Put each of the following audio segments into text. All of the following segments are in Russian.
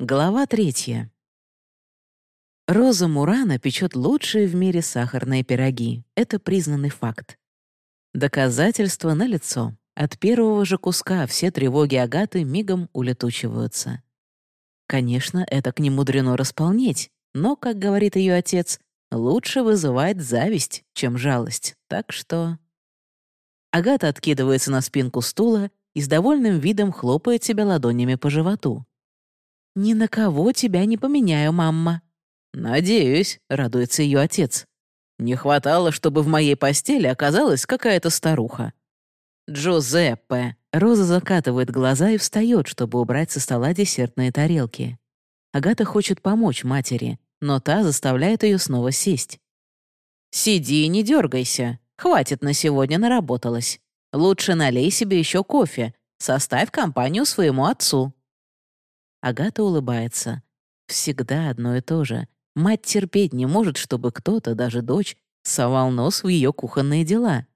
Глава третья. Роза Мурана печет лучшие в мире сахарные пироги. Это признанный факт. Доказательства налицо. От первого же куска все тревоги Агаты мигом улетучиваются. Конечно, это к немудрено располнеть, но, как говорит ее отец, лучше вызывает зависть, чем жалость. Так что... Агата откидывается на спинку стула и с довольным видом хлопает себя ладонями по животу. «Ни на кого тебя не поменяю, мамма». «Надеюсь», — радуется ее отец. «Не хватало, чтобы в моей постели оказалась какая-то старуха». «Джузеппе!» Роза закатывает глаза и встает, чтобы убрать со стола десертные тарелки. Агата хочет помочь матери, но та заставляет ее снова сесть. «Сиди и не дергайся. Хватит на сегодня наработалась. Лучше налей себе еще кофе. Составь компанию своему отцу». Агата улыбается. Всегда одно и то же. Мать терпеть не может, чтобы кто-то, даже дочь, совал нос в ее кухонные дела.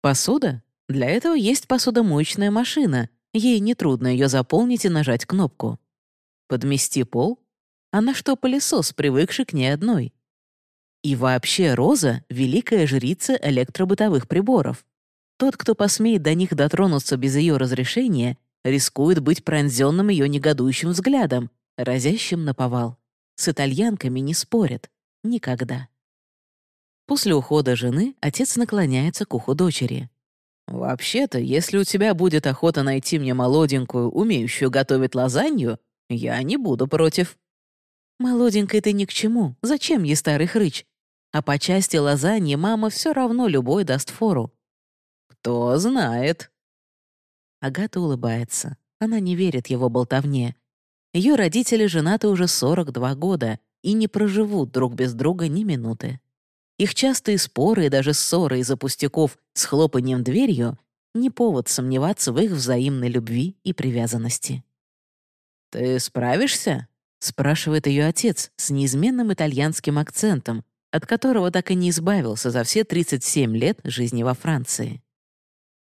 Посуда? Для этого есть посудомоечная машина. Ей нетрудно ее заполнить и нажать кнопку. Подмести пол? Она что, пылесос, привыкший к ней одной? И вообще Роза — великая жрица электробытовых приборов. Тот, кто посмеет до них дотронуться без ее разрешения, рискует быть пронзенным ее негодующим взглядом, разящим на повал. С итальянками не спорят. Никогда. После ухода жены отец наклоняется к уху дочери. «Вообще-то, если у тебя будет охота найти мне молоденькую, умеющую готовить лазанью, я не буду против». «Молоденькой ты ни к чему. Зачем ей старый хрыч? А по части лазаньи мама все равно любой даст фору». «Кто знает», Агата улыбается. Она не верит его болтовне. Ее родители женаты уже 42 года и не проживут друг без друга ни минуты. Их частые споры и даже ссоры из-за пустяков с хлопанием дверью не повод сомневаться в их взаимной любви и привязанности. «Ты справишься?» — спрашивает ее отец с неизменным итальянским акцентом, от которого так и не избавился за все 37 лет жизни во Франции.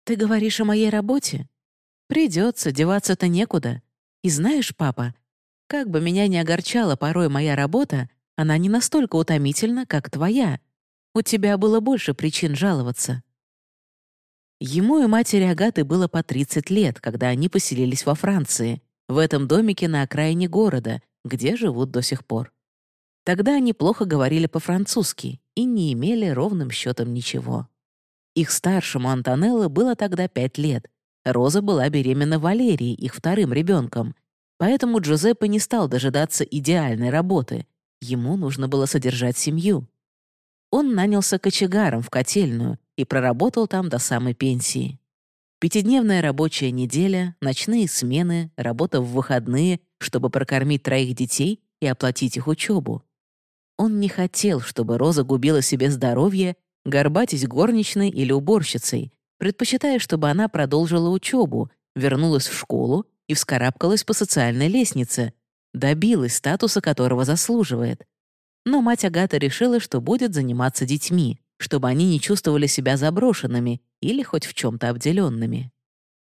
«Ты говоришь о моей работе?» Придется, деваться-то некуда. И знаешь, папа, как бы меня ни огорчала порой моя работа, она не настолько утомительна, как твоя. У тебя было больше причин жаловаться. Ему и матери Агаты было по 30 лет, когда они поселились во Франции, в этом домике на окраине города, где живут до сих пор. Тогда они плохо говорили по-французски и не имели ровным счетом ничего. Их старшему Антонелло было тогда пять лет, Роза была беременна Валерией, их вторым ребенком, поэтому Джузеппе не стал дожидаться идеальной работы. Ему нужно было содержать семью. Он нанялся кочегаром в котельную и проработал там до самой пенсии. Пятидневная рабочая неделя, ночные смены, работа в выходные, чтобы прокормить троих детей и оплатить их учебу. Он не хотел, чтобы Роза губила себе здоровье, горбатясь горничной или уборщицей, предпочитая, чтобы она продолжила учебу, вернулась в школу и вскарабкалась по социальной лестнице, добилась статуса, которого заслуживает. Но мать Агата решила, что будет заниматься детьми, чтобы они не чувствовали себя заброшенными или хоть в чем-то обделенными.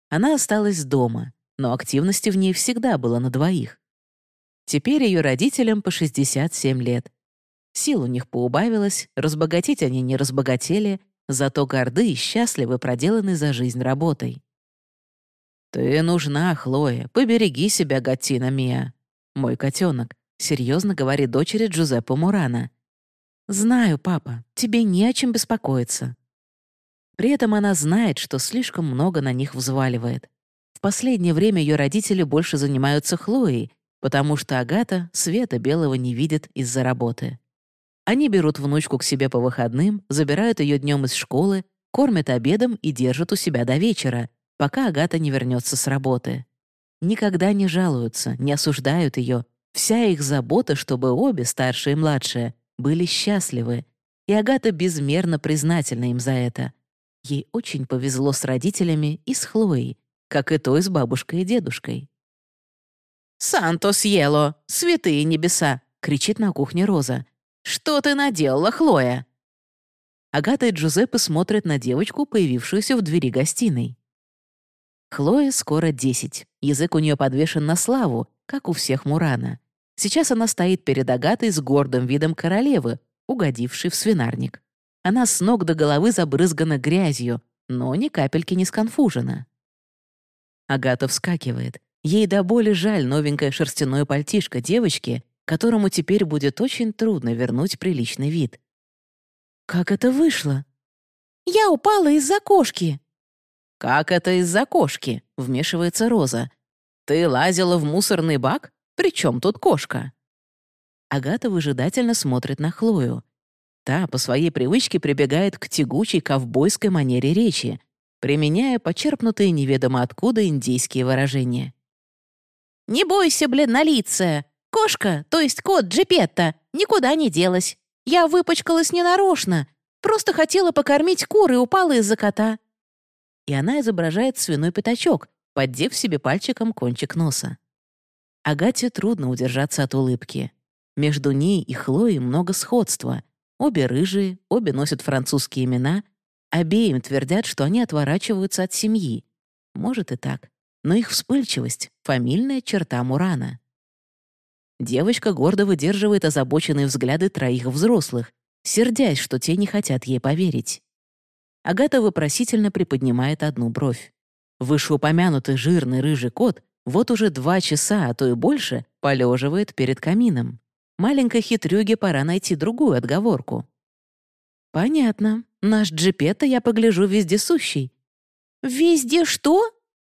Она осталась дома, но активности в ней всегда было на двоих. Теперь ее родителям по 67 лет. Сил у них поубавилось, разбогатеть они не разбогатели, зато горды и счастливы проделанной за жизнь работой. «Ты нужна, Хлоя, побереги себя, Гаттина Мия. Мой котенок», — серьезно говорит дочери Джузеппе Мурана. «Знаю, папа, тебе не о чем беспокоиться». При этом она знает, что слишком много на них взваливает. В последнее время ее родители больше занимаются Хлоей, потому что Агата света белого не видит из-за работы. Они берут внучку к себе по выходным, забирают ее днем из школы, кормят обедом и держат у себя до вечера, пока Агата не вернется с работы. Никогда не жалуются, не осуждают ее. Вся их забота, чтобы обе, старшая и младшая, были счастливы. И Агата безмерно признательна им за это. Ей очень повезло с родителями и с Хлоей, как и той с бабушкой и дедушкой. «Санто съело! Святые небеса!» — кричит на кухне Роза. «Что ты наделала, Хлоя?» Агата и Джузеппе смотрят на девочку, появившуюся в двери гостиной. Хлоя скоро десять. Язык у нее подвешен на славу, как у всех Мурана. Сейчас она стоит перед Агатой с гордым видом королевы, угодившей в свинарник. Она с ног до головы забрызгана грязью, но ни капельки не сконфужена. Агата вскакивает. Ей до боли жаль новенькое шерстяное пальтишко девочки, которому теперь будет очень трудно вернуть приличный вид. «Как это вышло?» «Я упала из-за кошки». «Как это из-за кошки?» — вмешивается Роза. «Ты лазила в мусорный бак? Причем тут кошка?» Агата выжидательно смотрит на Хлою. Та по своей привычке прибегает к тягучей ковбойской манере речи, применяя почерпнутые неведомо откуда индийские выражения. «Не бойся, бледнолицая! Кошка, то есть кот Джипетта, никуда не делась. Я выпачкалась ненарочно, просто хотела покормить кур и упала из-за кота». И она изображает свиной пятачок, поддев себе пальчиком кончик носа. Агате трудно удержаться от улыбки. Между ней и Хлоей много сходства. Обе рыжие, обе носят французские имена, обеим твердят, что они отворачиваются от семьи. Может и так, но их вспыльчивость — фамильная черта Мурана. Девочка гордо выдерживает озабоченные взгляды троих взрослых, сердясь, что те не хотят ей поверить. Агата вопросительно приподнимает одну бровь. Вышеупомянутый жирный рыжий кот вот уже два часа, а то и больше, полеживает перед камином. Маленькой хитрюге пора найти другую отговорку. «Понятно. Наш джипета, я погляжу, вездесущий». «Везде что?»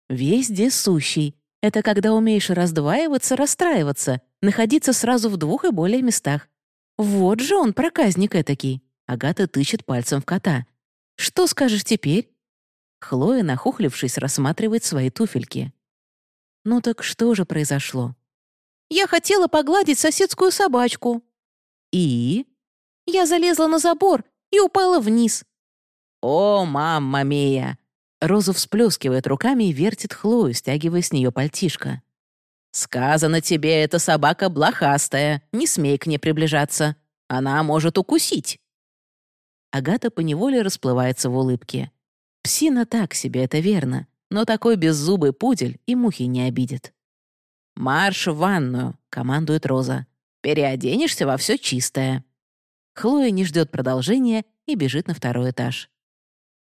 «Вездесущий. Это когда умеешь раздваиваться, расстраиваться, находиться сразу в двух и более местах. Вот же он, проказник этакий». Агата тычет пальцем в кота. «Что скажешь теперь?» Хлоя, нахухлившись, рассматривает свои туфельки. «Ну так что же произошло?» «Я хотела погладить соседскую собачку». «И?» «Я залезла на забор и упала вниз». «О, мамма мия!» Роза всплескивает руками и вертит Хлою, стягивая с нее пальтишко. «Сказано тебе, эта собака блохастая, не смей к ней приближаться. Она может укусить». Агата поневоле расплывается в улыбке. Псина так себе, это верно, но такой беззубый пудель и мухи не обидит. «Марш в ванную», — командует Роза. «Переоденешься во все чистое». Хлоя не ждет продолжения и бежит на второй этаж.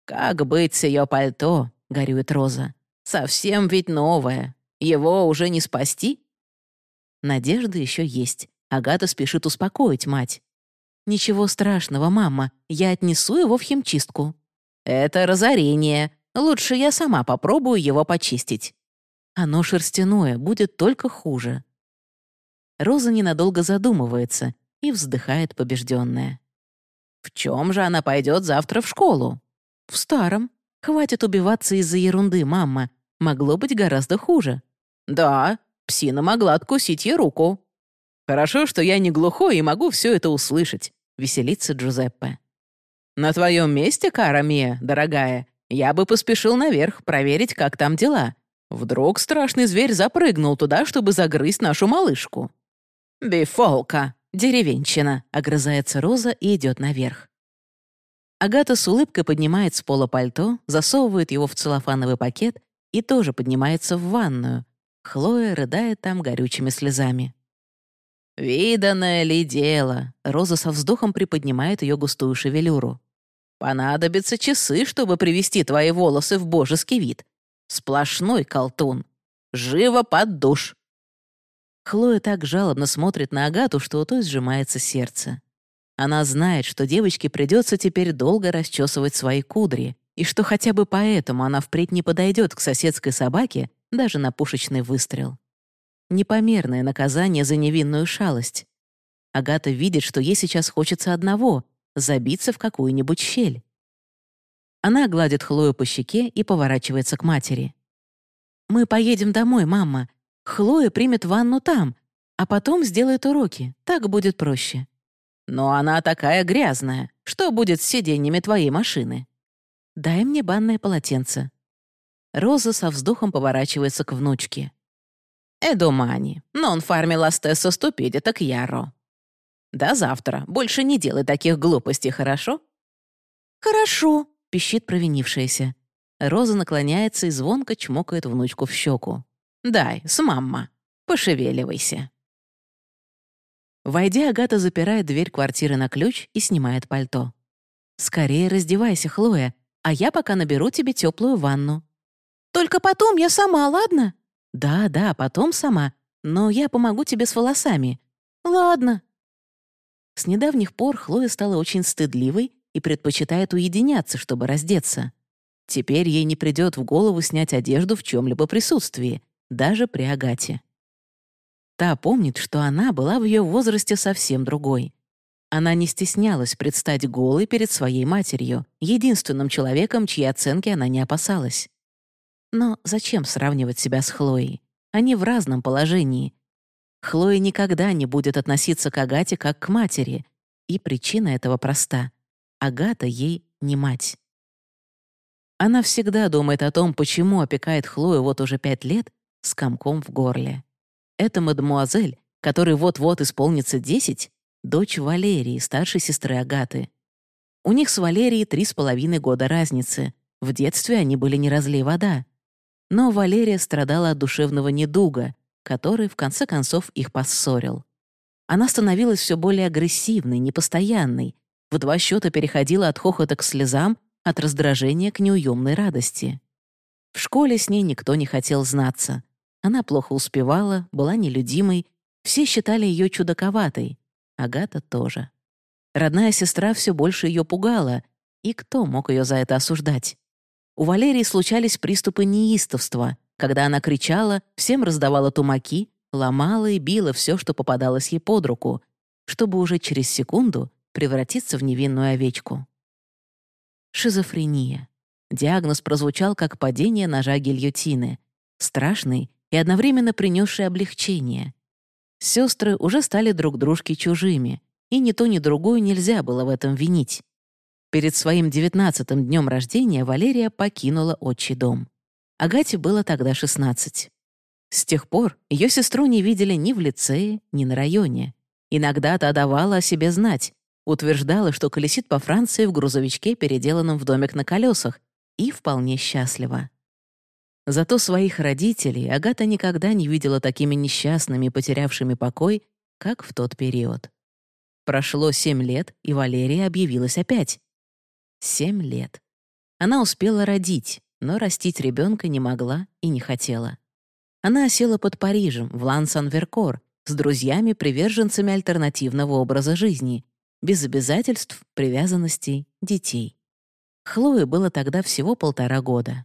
«Как быть с ее пальто?» — горюет Роза. «Совсем ведь новое. Его уже не спасти?» Надежда еще есть. Агата спешит успокоить мать. «Ничего страшного, мама. Я отнесу его в химчистку». «Это разорение. Лучше я сама попробую его почистить». «Оно шерстяное, будет только хуже». Роза ненадолго задумывается и вздыхает побежденная. «В чем же она пойдет завтра в школу?» «В старом. Хватит убиваться из-за ерунды, мама. Могло быть гораздо хуже». «Да, псина могла откусить ей руку». «Хорошо, что я не глухой и могу все это услышать», — веселится Джузеппе. «На твоем месте, Кара Мия, дорогая, я бы поспешил наверх проверить, как там дела. Вдруг страшный зверь запрыгнул туда, чтобы загрызть нашу малышку». «Бифолка, деревенщина», — огрызается Роза и идет наверх. Агата с улыбкой поднимает с пола пальто, засовывает его в целлофановый пакет и тоже поднимается в ванную. Хлоя рыдает там горючими слезами. «Виданное ли дело?» Роза со вздохом приподнимает ее густую шевелюру. «Понадобятся часы, чтобы привести твои волосы в божеский вид. Сплошной колтун. Живо под душ!» Хлоя так жалобно смотрит на Агату, что у той сжимается сердце. Она знает, что девочке придется теперь долго расчесывать свои кудри, и что хотя бы поэтому она впредь не подойдет к соседской собаке даже на пушечный выстрел. Непомерное наказание за невинную шалость. Агата видит, что ей сейчас хочется одного — забиться в какую-нибудь щель. Она гладит Хлою по щеке и поворачивается к матери. «Мы поедем домой, мама. Хлоя примет ванну там, а потом сделает уроки. Так будет проще». «Но она такая грязная. Что будет с сиденьями твоей машины?» «Дай мне банное полотенце». Роза со вздохом поворачивается к внучке. «Эдомани, нон фарми ластессо ступиди так яро». «До завтра. Больше не делай таких глупостей, хорошо?» «Хорошо», — пищит провинившаяся. Роза наклоняется и звонко чмокает внучку в щеку. «Дай, с мамма». Пошевеливайся». Войдя, Агата запирает дверь квартиры на ключ и снимает пальто. «Скорее раздевайся, Хлоя, а я пока наберу тебе теплую ванну». «Только потом я сама, ладно?» «Да, да, потом сама, но я помогу тебе с волосами». «Ладно». С недавних пор Хлоя стала очень стыдливой и предпочитает уединяться, чтобы раздеться. Теперь ей не придет в голову снять одежду в чем-либо присутствии, даже при Агате. Та помнит, что она была в ее возрасте совсем другой. Она не стеснялась предстать голой перед своей матерью, единственным человеком, чьи оценки она не опасалась. Но зачем сравнивать себя с Хлоей? Они в разном положении. Хлоя никогда не будет относиться к Агате как к матери, и причина этого проста. Агата ей не мать. Она всегда думает о том, почему опекает Хлою вот уже пять лет с комком в горле. Это мадемуазель, которой вот-вот исполнится десять, дочь Валерии, старшей сестры Агаты. У них с Валерией три с половиной года разницы. В детстве они были не разлей вода. Но Валерия страдала от душевного недуга, который, в конце концов, их поссорил. Она становилась все более агрессивной, непостоянной, в два счета переходила от хохота к слезам, от раздражения к неуемной радости. В школе с ней никто не хотел знаться. Она плохо успевала, была нелюдимой, все считали ее чудаковатой. Агата тоже. Родная сестра все больше ее пугала, и кто мог ее за это осуждать? У Валерии случались приступы неистовства, когда она кричала, всем раздавала тумаки, ломала и била все, что попадалось ей под руку, чтобы уже через секунду превратиться в невинную овечку. Шизофрения. Диагноз прозвучал как падение ножа гильотины. Страшный и одновременно принесший облегчение. Сестры уже стали друг дружке чужими, и ни то, ни другую нельзя было в этом винить. Перед своим девятнадцатым днем рождения Валерия покинула отчий дом. Агате было тогда 16. С тех пор ее сестру не видели ни в лицее, ни на районе. Иногда та давала о себе знать, утверждала, что колесит по Франции в грузовичке, переделанном в домик на колесах, и вполне счастлива. Зато своих родителей Агата никогда не видела такими несчастными потерявшими покой, как в тот период. Прошло семь лет, и Валерия объявилась опять. Семь лет. Она успела родить, но растить ребенка не могла и не хотела. Она осела под Парижем, в Лан-Сан-Веркор, с друзьями-приверженцами альтернативного образа жизни, без обязательств, привязанностей, детей. Хлое было тогда всего полтора года.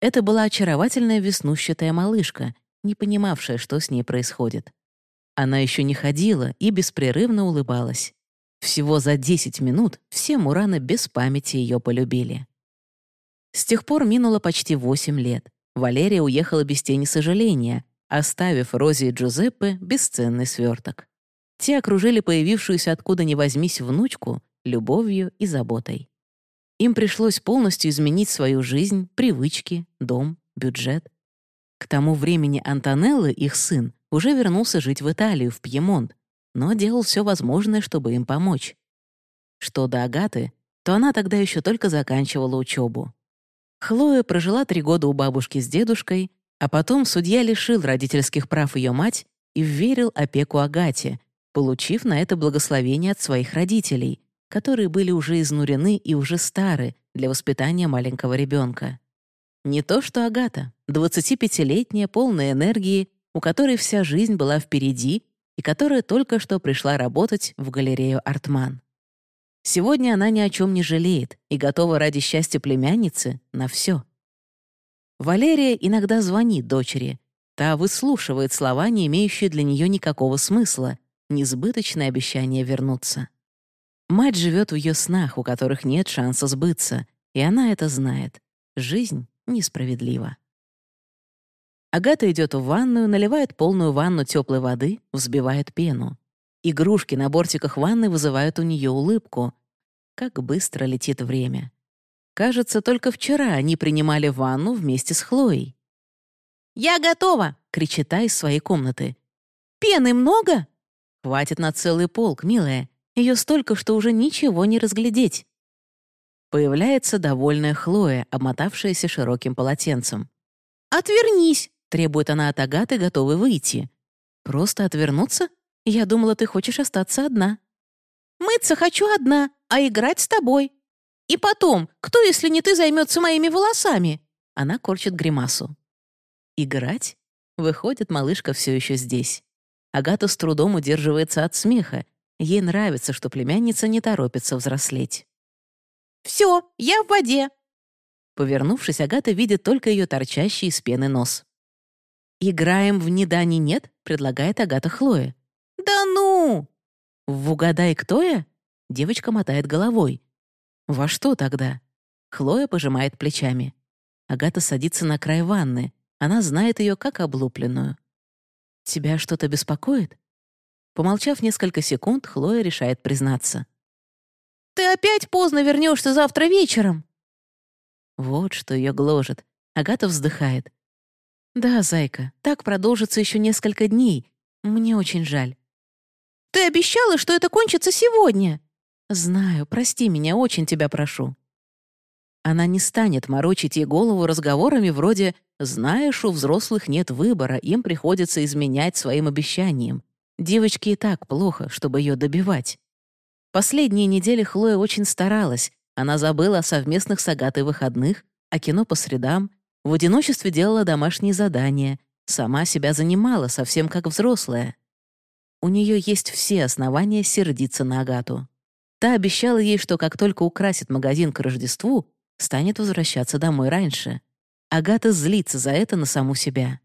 Это была очаровательная веснущатая малышка, не понимавшая, что с ней происходит. Она еще не ходила и беспрерывно улыбалась. Всего за 10 минут все Мураны без памяти ее полюбили. С тех пор минуло почти 8 лет. Валерия уехала без тени сожаления, оставив Розе и Джузеппе бесценный сверток. Те окружили появившуюся откуда ни возьмись внучку любовью и заботой. Им пришлось полностью изменить свою жизнь, привычки, дом, бюджет. К тому времени Антонелло, их сын, уже вернулся жить в Италию, в Пьемонт, но делал все возможное, чтобы им помочь. Что до Агаты, то она тогда еще только заканчивала учебу. Хлоя прожила три года у бабушки с дедушкой, а потом судья лишил родительских прав ее мать и вверил опеку Агате, получив на это благословение от своих родителей, которые были уже изнурены и уже стары для воспитания маленького ребенка. Не то что Агата, 25-летняя, полная энергии, у которой вся жизнь была впереди и которая только что пришла работать в галерею «Артман». Сегодня она ни о чем не жалеет и готова ради счастья племянницы на все. Валерия иногда звонит дочери. Та выслушивает слова, не имеющие для нее никакого смысла, несбыточное обещание вернуться. Мать живет в ее снах, у которых нет шанса сбыться, и она это знает. Жизнь несправедлива. Агата идет в ванную, наливает полную ванну теплой воды, взбивает пену. Игрушки на бортиках ванны вызывают у нее улыбку. Как быстро летит время. Кажется, только вчера они принимали ванну вместе с Хлоей. «Я готова!» — кричит та из своей комнаты. «Пены много?» «Хватит на целый полк, милая. Ее столько, что уже ничего не разглядеть. Появляется довольная Хлоя, обмотавшаяся широким полотенцем. «Отвернись!» Требует она от Агаты, готовы выйти. Просто отвернуться? Я думала, ты хочешь остаться одна. Мыться хочу одна, а играть с тобой. И потом, кто, если не ты, займется моими волосами? Она корчит гримасу. Играть? Выходит, малышка все еще здесь. Агата с трудом удерживается от смеха. Ей нравится, что племянница не торопится взрослеть. «Все, я в воде!» Повернувшись, Агата видит только ее торчащий из пены нос. «Играем в «Ни да, ни нет», — предлагает Агата Хлоя. «Да ну!» «В «Угадай, кто я?» Девочка мотает головой. «Во что тогда?» Хлоя пожимает плечами. Агата садится на край ванны. Она знает ее как облупленную. «Тебя что-то беспокоит?» Помолчав несколько секунд, Хлоя решает признаться. «Ты опять поздно вернешься завтра вечером!» Вот что ее гложет. Агата вздыхает. «Да, зайка, так продолжится еще несколько дней. Мне очень жаль». «Ты обещала, что это кончится сегодня!» «Знаю, прости меня, очень тебя прошу». Она не станет морочить ей голову разговорами вроде «Знаешь, у взрослых нет выбора, им приходится изменять своим обещаниям. Девочке и так плохо, чтобы ее добивать». Последние недели Хлоя очень старалась. Она забыла о совместных с Агатой выходных, о кино по средам, в одиночестве делала домашние задания, сама себя занимала, совсем как взрослая. У нее есть все основания сердиться на Агату. Та обещала ей, что как только украсит магазин к Рождеству, станет возвращаться домой раньше. Агата злится за это на саму себя.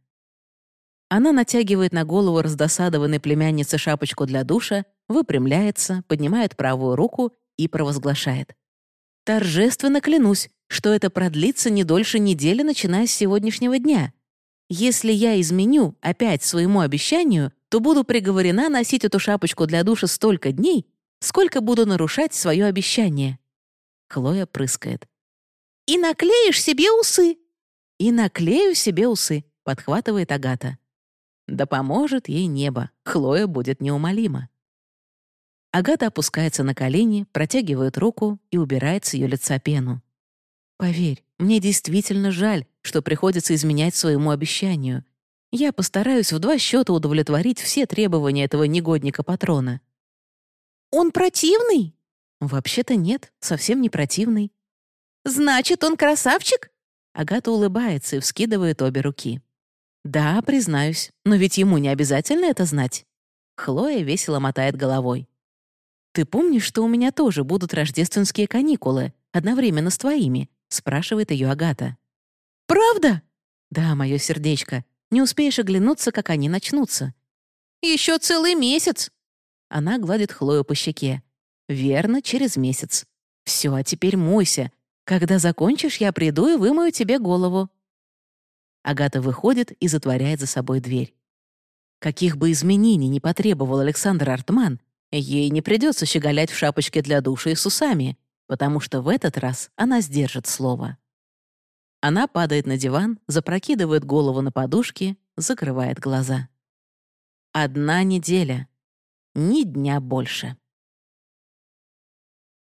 Она натягивает на голову раздосадованной племяннице шапочку для душа, выпрямляется, поднимает правую руку и провозглашает. «Торжественно клянусь, что это продлится не дольше недели, начиная с сегодняшнего дня. Если я изменю опять своему обещанию, то буду приговорена носить эту шапочку для душа столько дней, сколько буду нарушать свое обещание». Хлоя прыскает. «И наклеишь себе усы!» «И наклею себе усы», — подхватывает Агата. Да поможет ей небо, Хлоя будет неумолима. Агата опускается на колени, протягивает руку и убирает с ее лица пену. «Поверь, мне действительно жаль, что приходится изменять своему обещанию. Я постараюсь в два счета удовлетворить все требования этого негодника-патрона. «Он противный?» «Вообще-то нет, совсем не противный». «Значит, он красавчик?» Агата улыбается и вскидывает обе руки. «Да, признаюсь, но ведь ему не обязательно это знать». Хлоя весело мотает головой. «Ты помнишь, что у меня тоже будут рождественские каникулы, одновременно с твоими?» — спрашивает ее Агата. «Правда?» «Да, мое сердечко. Не успеешь оглянуться, как они начнутся». «Еще целый месяц!» Она гладит Хлою по щеке. «Верно, через месяц. Все, а теперь мойся. Когда закончишь, я приду и вымою тебе голову». Агата выходит и затворяет за собой дверь. Каких бы изменений не потребовал Александр Артман, ей не придется щеголять в шапочке для душа и с усами, потому что в этот раз она сдержит слово. Она падает на диван, запрокидывает голову на подушки, закрывает глаза. Одна неделя. Ни дня больше.